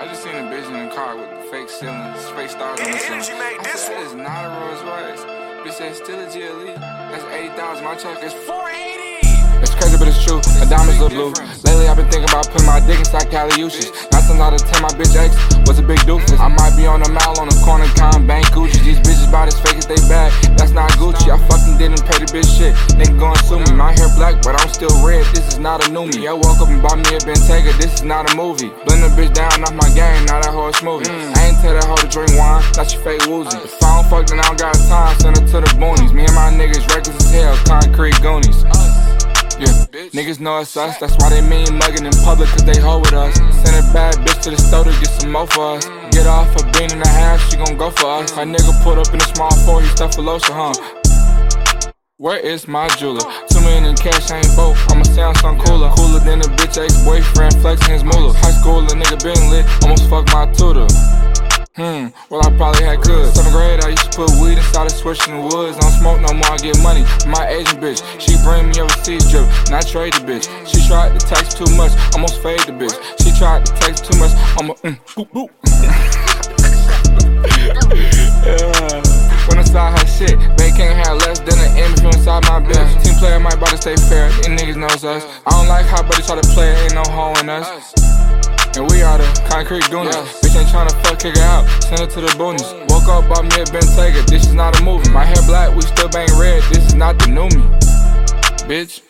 I just seen a bitch in the car with fake ceilings, fake stars on the ceiling. Energy made I this said, is not a Rolls Royce. Bitch, that's still a GLE. That's 80,000. My truck is 480. it's crazy, but it's true. The diamonds look blue. Lately, I've been thinking about putting my dick inside Caliuches. Nine times out of ten, my bitch ex was a big doofus. I might be on the mall on the corner, con Sue me. My hair black, but I'm still red. This is not a new me. I woke up and bought me a Bentayga. This is not a movie. Blend the bitch down off my game. Now that whole smoothie. Mm. I ain't tell that hoe to drink wine. Now she fake woozy. If I don't fuck, then I don't got time. Send her to the boonies. Me and my niggas reckless as hell. Concrete goonies. Yeah, niggas know it's us, that's why they mean mugging in public, cause they hold with us. Mm. Send a bad bitch to the store to get some more for us. Mm. Get off a bean and a half, she gon' go for us. My nigga pulled up in a small four, he stuff for lotion, huh? Where is my jeweler? Million in cash, I ain't both. I'ma sound some cooler. Cooler than a bitch ex-boyfriend flexing his moolah. High school, a nigga been lit, almost fucked my tutor. Hmm, well I probably had good. Seventh grade, I used to put weed inside a switch in the woods. I Don't smoke no more, I get money. My agent bitch, she bring me overseas drip, and I trade the bitch. She tried to text too much, almost fade the bitch. She tried to text too much, I'ma mm, boop boop. Yeah. When I saw her shit, they less than an you inside my bitch. Team player might about to stay fair, these niggas knows us. I don't like how buddy try to play, ain't no hoe in us. And we are the concrete goonies. Bitch ain't tryna fuck, kick it out. Send it to the boonies. Woke up, bought me a Bentayga. This is not a movie. My hair black, we still bang red. This is not the new me. Bitch.